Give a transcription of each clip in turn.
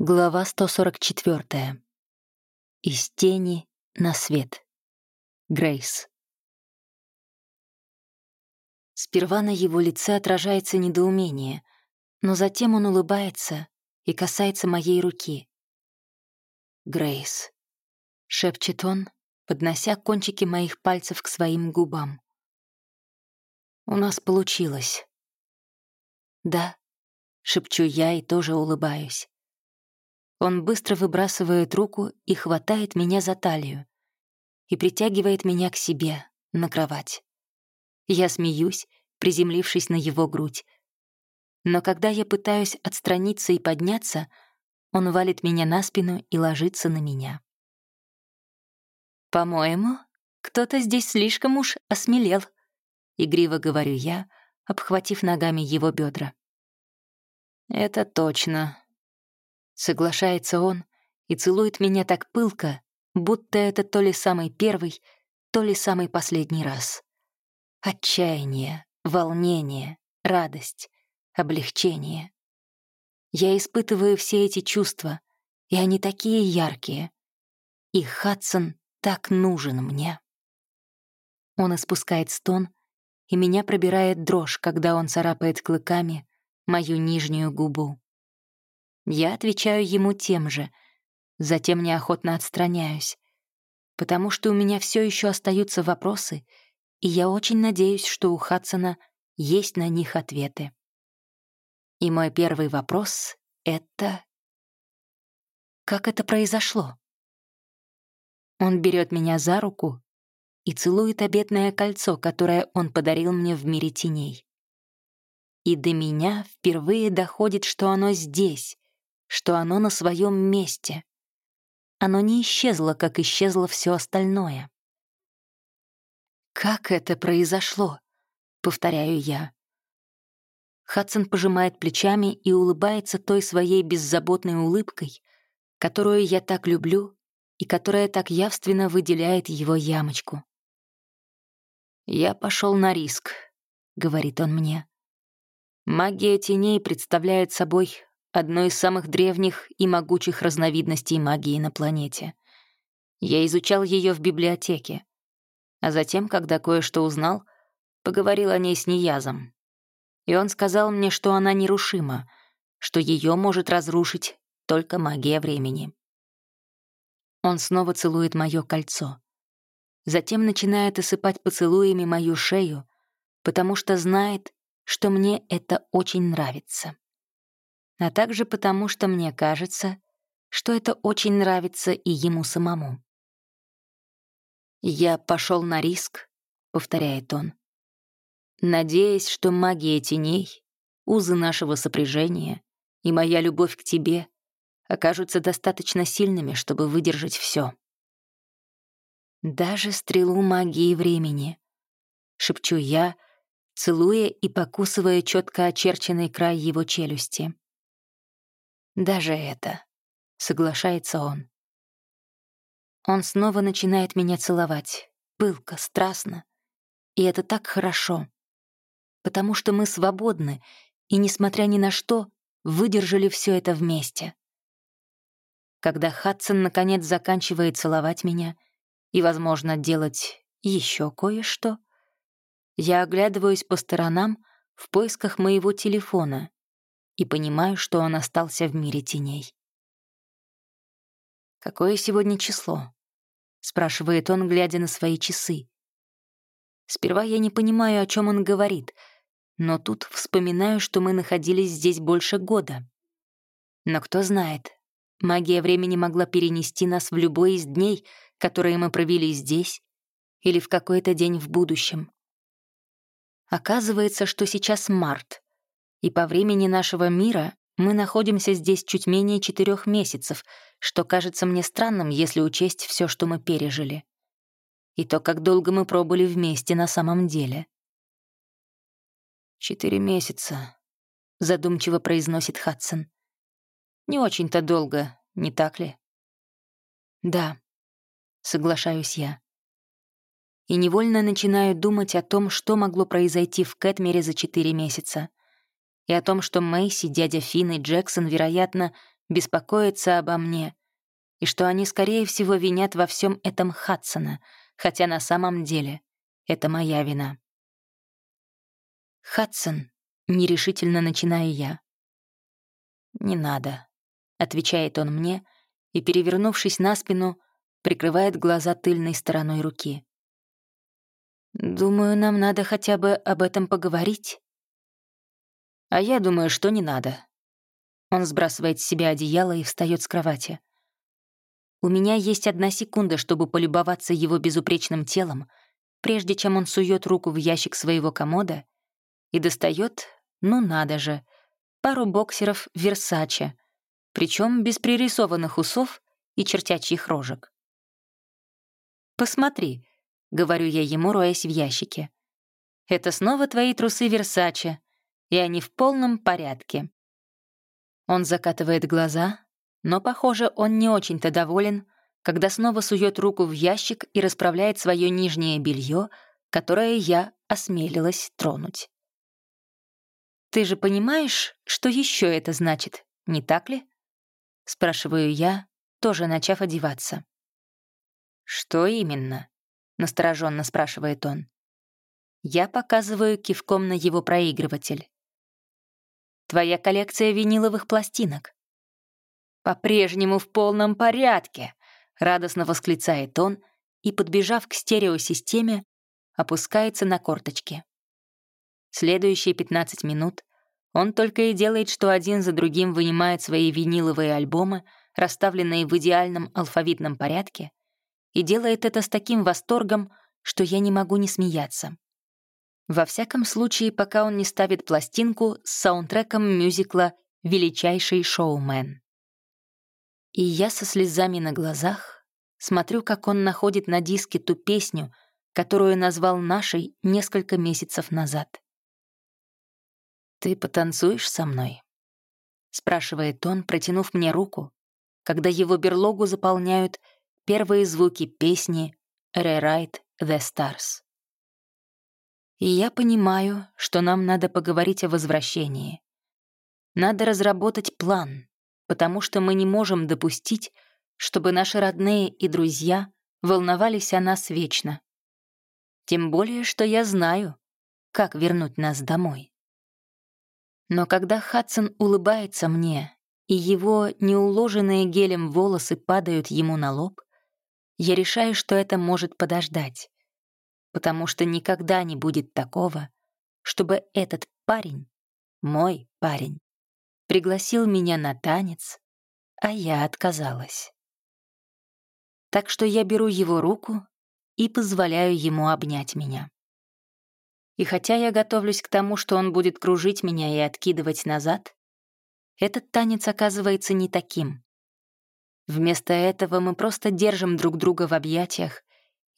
Глава 144. Из тени на свет. Грейс. Сперва на его лице отражается недоумение, но затем он улыбается и касается моей руки. «Грейс», — шепчет он, поднося кончики моих пальцев к своим губам. «У нас получилось». «Да», — шепчу я и тоже улыбаюсь. Он быстро выбрасывает руку и хватает меня за талию и притягивает меня к себе на кровать. Я смеюсь, приземлившись на его грудь. Но когда я пытаюсь отстраниться и подняться, он валит меня на спину и ложится на меня. «По-моему, кто-то здесь слишком уж осмелел», — игриво говорю я, обхватив ногами его бедра. «Это точно», Соглашается он и целует меня так пылко, будто это то ли самый первый, то ли самый последний раз. Отчаяние, волнение, радость, облегчение. Я испытываю все эти чувства, и они такие яркие. И Хадсон так нужен мне. Он испускает стон, и меня пробирает дрожь, когда он царапает клыками мою нижнюю губу. Я отвечаю ему тем же, затем неохотно отстраняюсь, потому что у меня все еще остаются вопросы, и я очень надеюсь, что у Хадсона есть на них ответы. И мой первый вопрос — это... Как это произошло? Он берет меня за руку и целует обетное кольцо, которое он подарил мне в мире теней. И до меня впервые доходит, что оно здесь, что оно на своем месте. Оно не исчезло, как исчезло все остальное. «Как это произошло?» — повторяю я. Хадсон пожимает плечами и улыбается той своей беззаботной улыбкой, которую я так люблю и которая так явственно выделяет его ямочку. «Я пошел на риск», — говорит он мне. «Магия теней представляет собой одной из самых древних и могучих разновидностей магии на планете. Я изучал ее в библиотеке, а затем, когда кое-что узнал, поговорил о ней с Ниязом. И он сказал мне, что она нерушима, что ее может разрушить только магия времени. Он снова целует мое кольцо. Затем начинает осыпать поцелуями мою шею, потому что знает, что мне это очень нравится а также потому, что мне кажется, что это очень нравится и ему самому. «Я пошел на риск», — повторяет он, «надеясь, что магия теней, узы нашего сопряжения и моя любовь к тебе окажутся достаточно сильными, чтобы выдержать все. «Даже стрелу магии времени», — шепчу я, целуя и покусывая четко очерченный край его челюсти. Даже это. Соглашается он. Он снова начинает меня целовать. Пылко, страстно. И это так хорошо. Потому что мы свободны, и, несмотря ни на что, выдержали все это вместе. Когда Хадсон наконец заканчивает целовать меня и, возможно, делать еще кое-что, я оглядываюсь по сторонам в поисках моего телефона и понимаю, что он остался в мире теней. «Какое сегодня число?» — спрашивает он, глядя на свои часы. Сперва я не понимаю, о чем он говорит, но тут вспоминаю, что мы находились здесь больше года. Но кто знает, магия времени могла перенести нас в любой из дней, которые мы провели здесь, или в какой-то день в будущем. Оказывается, что сейчас март, и по времени нашего мира мы находимся здесь чуть менее четырех месяцев, что кажется мне странным, если учесть все, что мы пережили. И то, как долго мы пробыли вместе на самом деле. «Четыре месяца», — задумчиво произносит Хадсон. «Не очень-то долго, не так ли?» «Да», — соглашаюсь я. И невольно начинаю думать о том, что могло произойти в Кэтмере за четыре месяца и о том, что Мэйси, дядя Финн и Джексон, вероятно, беспокоятся обо мне, и что они, скорее всего, винят во всем этом Хадсона, хотя на самом деле это моя вина. «Хадсон», — нерешительно начинаю я. «Не надо», — отвечает он мне, и, перевернувшись на спину, прикрывает глаза тыльной стороной руки. «Думаю, нам надо хотя бы об этом поговорить». «А я думаю, что не надо». Он сбрасывает с себя одеяло и встает с кровати. У меня есть одна секунда, чтобы полюбоваться его безупречным телом, прежде чем он сует руку в ящик своего комода и достает, ну надо же, пару боксеров Версаче, причем без пририсованных усов и чертячьих рожек. «Посмотри», — говорю я ему, роясь в ящике. «Это снова твои трусы Версаче, и они в полном порядке». Он закатывает глаза, но, похоже, он не очень-то доволен, когда снова сует руку в ящик и расправляет свое нижнее белье, которое я осмелилась тронуть. «Ты же понимаешь, что еще это значит, не так ли?» — спрашиваю я, тоже начав одеваться. «Что именно?» — настороженно спрашивает он. Я показываю кивком на его проигрыватель. «Твоя коллекция виниловых пластинок». «По-прежнему в полном порядке», — радостно восклицает он и, подбежав к стереосистеме, опускается на корточки. Следующие 15 минут он только и делает, что один за другим вынимает свои виниловые альбомы, расставленные в идеальном алфавитном порядке, и делает это с таким восторгом, что я не могу не смеяться. Во всяком случае, пока он не ставит пластинку с саундтреком мюзикла «Величайший шоумен». И я со слезами на глазах смотрю, как он находит на диске ту песню, которую назвал нашей несколько месяцев назад. «Ты потанцуешь со мной?» — спрашивает он, протянув мне руку, когда его берлогу заполняют первые звуки песни «Rewrite the Stars». И я понимаю, что нам надо поговорить о возвращении. Надо разработать план, потому что мы не можем допустить, чтобы наши родные и друзья волновались о нас вечно. Тем более, что я знаю, как вернуть нас домой. Но когда Хадсон улыбается мне, и его неуложенные гелем волосы падают ему на лоб, я решаю, что это может подождать, потому что никогда не будет такого, чтобы этот парень, мой парень, пригласил меня на танец, а я отказалась. Так что я беру его руку и позволяю ему обнять меня. И хотя я готовлюсь к тому, что он будет кружить меня и откидывать назад, этот танец оказывается не таким. Вместо этого мы просто держим друг друга в объятиях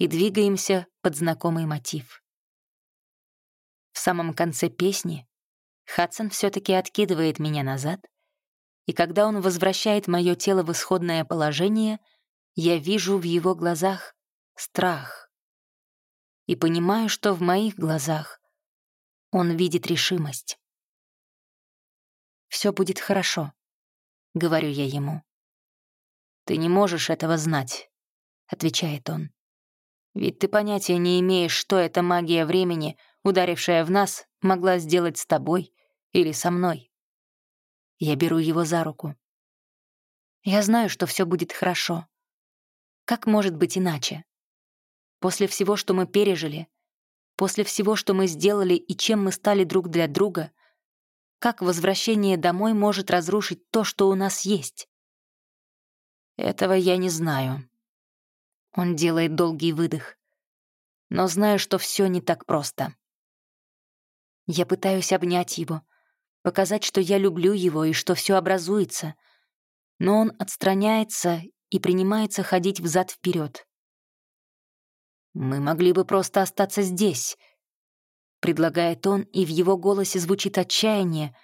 и двигаемся под знакомый мотив. В самом конце песни Хадсон все таки откидывает меня назад, и когда он возвращает мое тело в исходное положение, я вижу в его глазах страх и понимаю, что в моих глазах он видит решимость. «Все будет хорошо», — говорю я ему. «Ты не можешь этого знать», — отвечает он. «Ведь ты понятия не имеешь, что эта магия времени, ударившая в нас, могла сделать с тобой или со мной». Я беру его за руку. «Я знаю, что все будет хорошо. Как может быть иначе?» После всего, что мы пережили, после всего, что мы сделали и чем мы стали друг для друга, как возвращение домой может разрушить то, что у нас есть? Этого я не знаю. Он делает долгий выдох. Но знаю, что все не так просто. Я пытаюсь обнять его, показать, что я люблю его и что все образуется. Но он отстраняется и принимается ходить взад вперед. «Мы могли бы просто остаться здесь», — предлагает он, и в его голосе звучит отчаяние,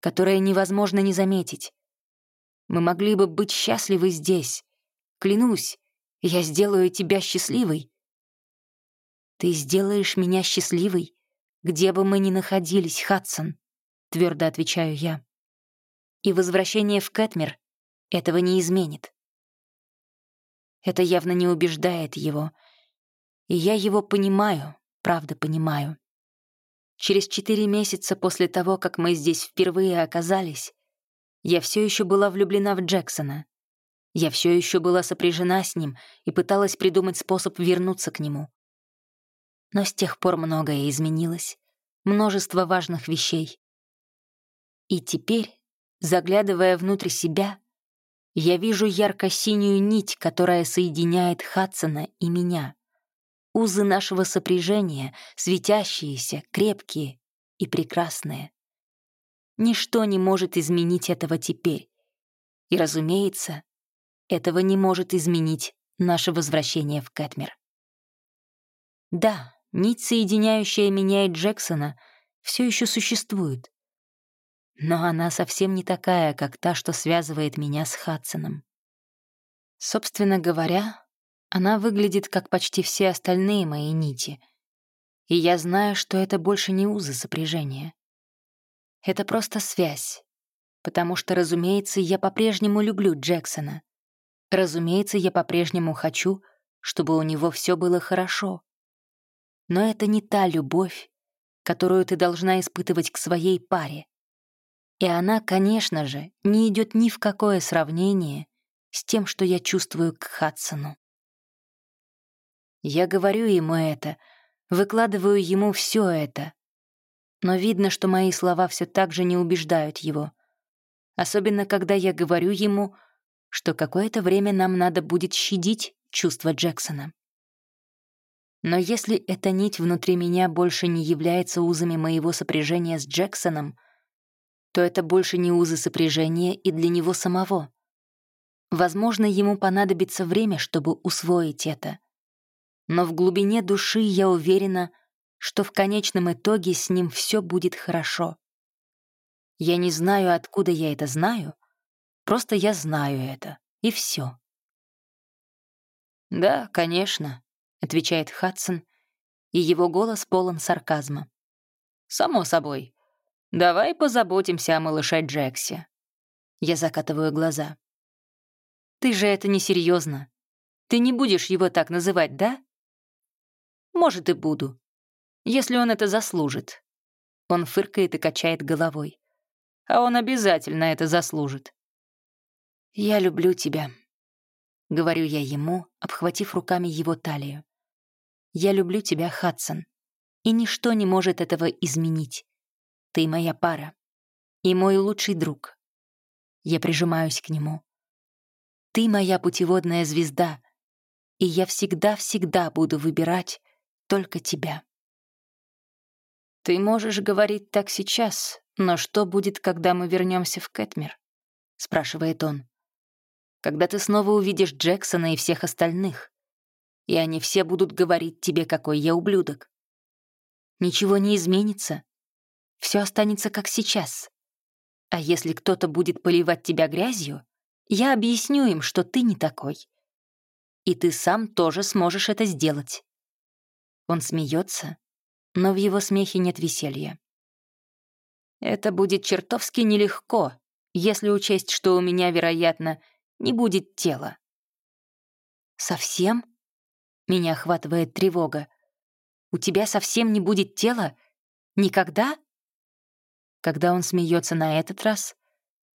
которое невозможно не заметить. «Мы могли бы быть счастливы здесь. Клянусь, я сделаю тебя счастливой». «Ты сделаешь меня счастливой, где бы мы ни находились, Хадсон», — твердо отвечаю я. «И возвращение в Кэтмер этого не изменит. Это явно не убеждает его, и я его понимаю, правда понимаю. Через четыре месяца после того, как мы здесь впервые оказались, я все еще была влюблена в Джексона. Я все еще была сопряжена с ним и пыталась придумать способ вернуться к нему. Но с тех пор многое изменилось, множество важных вещей. И теперь, заглядывая внутрь себя, я вижу ярко-синюю нить, которая соединяет Хадсона и меня. Узы нашего сопряжения, светящиеся, крепкие и прекрасные. Ничто не может изменить этого теперь. И, разумеется, этого не может изменить наше возвращение в Кэтмер. Да, нить, соединяющая меня и Джексона, все еще существует. Но она совсем не такая, как та, что связывает меня с Хадсоном. Собственно говоря, она выглядит как почти все остальные мои нити. И я знаю, что это больше не узы сопряжения. Это просто связь. Потому что, разумеется, я по-прежнему люблю Джексона. Разумеется, я по-прежнему хочу, чтобы у него все было хорошо. Но это не та любовь, которую ты должна испытывать к своей паре. И она, конечно же, не идет ни в какое сравнение с тем, что я чувствую к Хадсону. Я говорю ему это, выкладываю ему все это, но видно, что мои слова все так же не убеждают его. Особенно, когда я говорю ему — что какое-то время нам надо будет щадить чувства Джексона. Но если эта нить внутри меня больше не является узами моего сопряжения с Джексоном, то это больше не узы сопряжения и для него самого. Возможно, ему понадобится время, чтобы усвоить это. Но в глубине души я уверена, что в конечном итоге с ним все будет хорошо. Я не знаю, откуда я это знаю, Просто я знаю это, и все. «Да, конечно», — отвечает Хадсон, и его голос полон сарказма. «Само собой. Давай позаботимся о малыше Джексе». Я закатываю глаза. «Ты же это несерьезно. Ты не будешь его так называть, да?» «Может, и буду. Если он это заслужит». Он фыркает и качает головой. «А он обязательно это заслужит. «Я люблю тебя», — говорю я ему, обхватив руками его талию. «Я люблю тебя, Хадсон, и ничто не может этого изменить. Ты моя пара и мой лучший друг». Я прижимаюсь к нему. «Ты моя путеводная звезда, и я всегда-всегда буду выбирать только тебя». «Ты можешь говорить так сейчас, но что будет, когда мы вернемся в Кэтмер?» — спрашивает он когда ты снова увидишь Джексона и всех остальных, и они все будут говорить тебе, какой я ублюдок. Ничего не изменится. Все останется как сейчас. А если кто-то будет поливать тебя грязью, я объясню им, что ты не такой. И ты сам тоже сможешь это сделать. Он смеется, но в его смехе нет веселья. Это будет чертовски нелегко, если учесть, что у меня, вероятно, не будет тела. «Совсем?» Меня охватывает тревога. «У тебя совсем не будет тела? Никогда?» Когда он смеется на этот раз,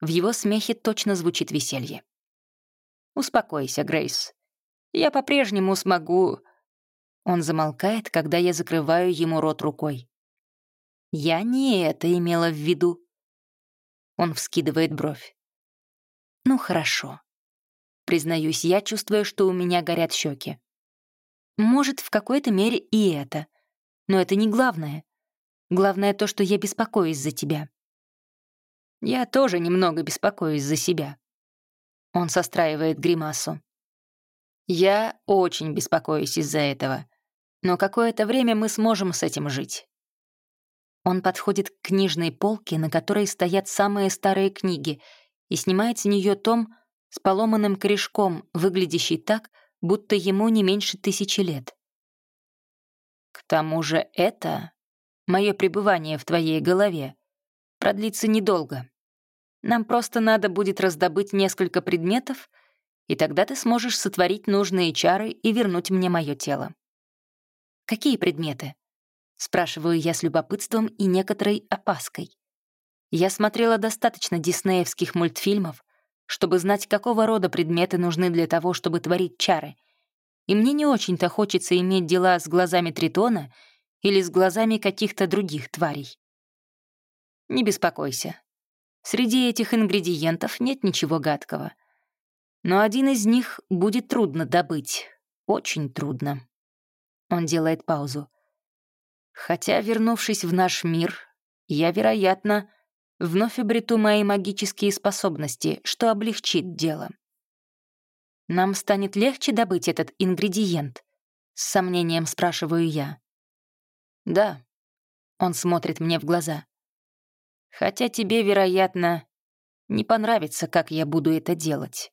в его смехе точно звучит веселье. «Успокойся, Грейс. Я по-прежнему смогу...» Он замолкает, когда я закрываю ему рот рукой. «Я не это имела в виду». Он вскидывает бровь. «Ну, хорошо. Признаюсь, я чувствую, что у меня горят щеки. Может, в какой-то мере и это. Но это не главное. Главное то, что я беспокоюсь за тебя. Я тоже немного беспокоюсь за себя. Он состраивает гримасу. Я очень беспокоюсь из-за этого. Но какое-то время мы сможем с этим жить. Он подходит к книжной полке, на которой стоят самые старые книги, и снимает с нее том, с поломанным корешком, выглядящий так, будто ему не меньше тысячи лет. К тому же это, мое пребывание в твоей голове, продлится недолго. Нам просто надо будет раздобыть несколько предметов, и тогда ты сможешь сотворить нужные чары и вернуть мне мое тело». «Какие предметы?» — спрашиваю я с любопытством и некоторой опаской. Я смотрела достаточно диснеевских мультфильмов, чтобы знать, какого рода предметы нужны для того, чтобы творить чары. И мне не очень-то хочется иметь дела с глазами Тритона или с глазами каких-то других тварей. Не беспокойся. Среди этих ингредиентов нет ничего гадкого. Но один из них будет трудно добыть. Очень трудно. Он делает паузу. Хотя, вернувшись в наш мир, я, вероятно, вновь обрету мои магические способности, что облегчит дело. Нам станет легче добыть этот ингредиент? С сомнением спрашиваю я. Да. Он смотрит мне в глаза. Хотя тебе, вероятно, не понравится, как я буду это делать.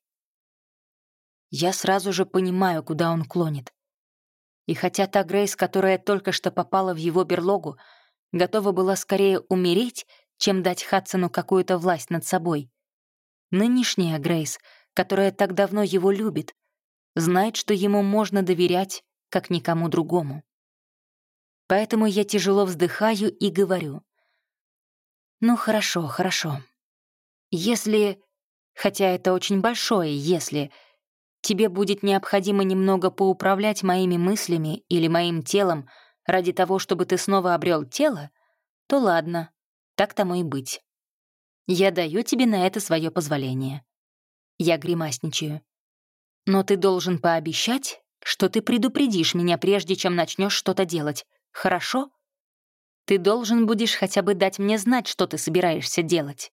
Я сразу же понимаю, куда он клонит. И хотя та Грейс, которая только что попала в его берлогу, готова была скорее умереть, чем дать Хадсону какую-то власть над собой. Нынешняя Грейс, которая так давно его любит, знает, что ему можно доверять, как никому другому. Поэтому я тяжело вздыхаю и говорю. «Ну хорошо, хорошо. Если, хотя это очень большое «если», тебе будет необходимо немного поуправлять моими мыслями или моим телом ради того, чтобы ты снова обрел тело, то ладно, так тому и быть. Я даю тебе на это свое позволение. Я гримасничаю. Но ты должен пообещать, что ты предупредишь меня, прежде чем начнешь что-то делать. Хорошо? Ты должен будешь хотя бы дать мне знать, что ты собираешься делать.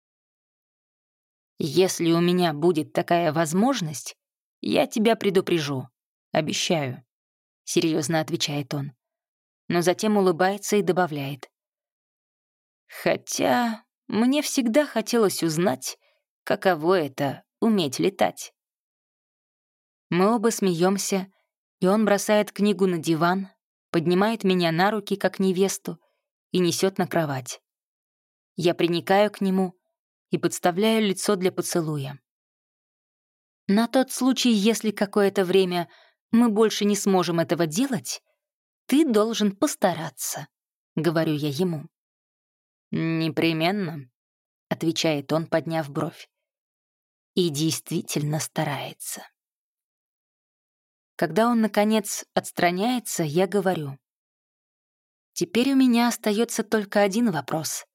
Если у меня будет такая возможность, я тебя предупрежу. Обещаю. Серьезно отвечает он. Но затем улыбается и добавляет. Хотя мне всегда хотелось узнать, каково это — уметь летать. Мы оба смеемся, и он бросает книгу на диван, поднимает меня на руки, как невесту, и несет на кровать. Я приникаю к нему и подставляю лицо для поцелуя. На тот случай, если какое-то время мы больше не сможем этого делать, ты должен постараться, — говорю я ему. «Непременно», — отвечает он, подняв бровь. И действительно старается. Когда он, наконец, отстраняется, я говорю. «Теперь у меня остается только один вопрос.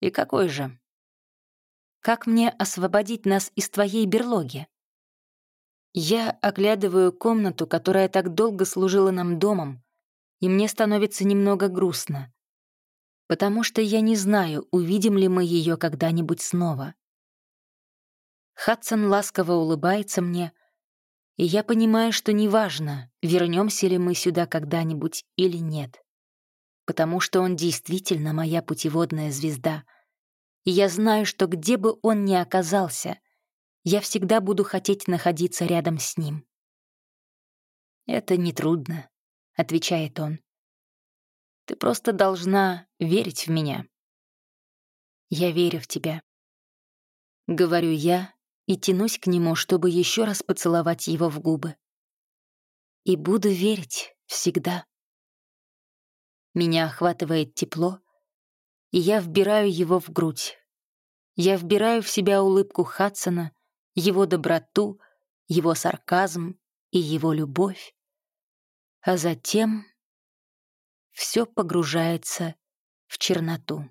И какой же?» «Как мне освободить нас из твоей берлоги?» Я оглядываю комнату, которая так долго служила нам домом, и мне становится немного грустно потому что я не знаю, увидим ли мы ее когда-нибудь снова. Хадсон ласково улыбается мне, и я понимаю, что неважно, вернемся ли мы сюда когда-нибудь или нет, потому что он действительно моя путеводная звезда, и я знаю, что где бы он ни оказался, я всегда буду хотеть находиться рядом с ним. «Это нетрудно», — отвечает он. Ты просто должна верить в меня. Я верю в тебя. Говорю я и тянусь к нему, чтобы еще раз поцеловать его в губы. И буду верить всегда. Меня охватывает тепло, и я вбираю его в грудь. Я вбираю в себя улыбку Хадсона, его доброту, его сарказм и его любовь. А затем все погружается в черноту.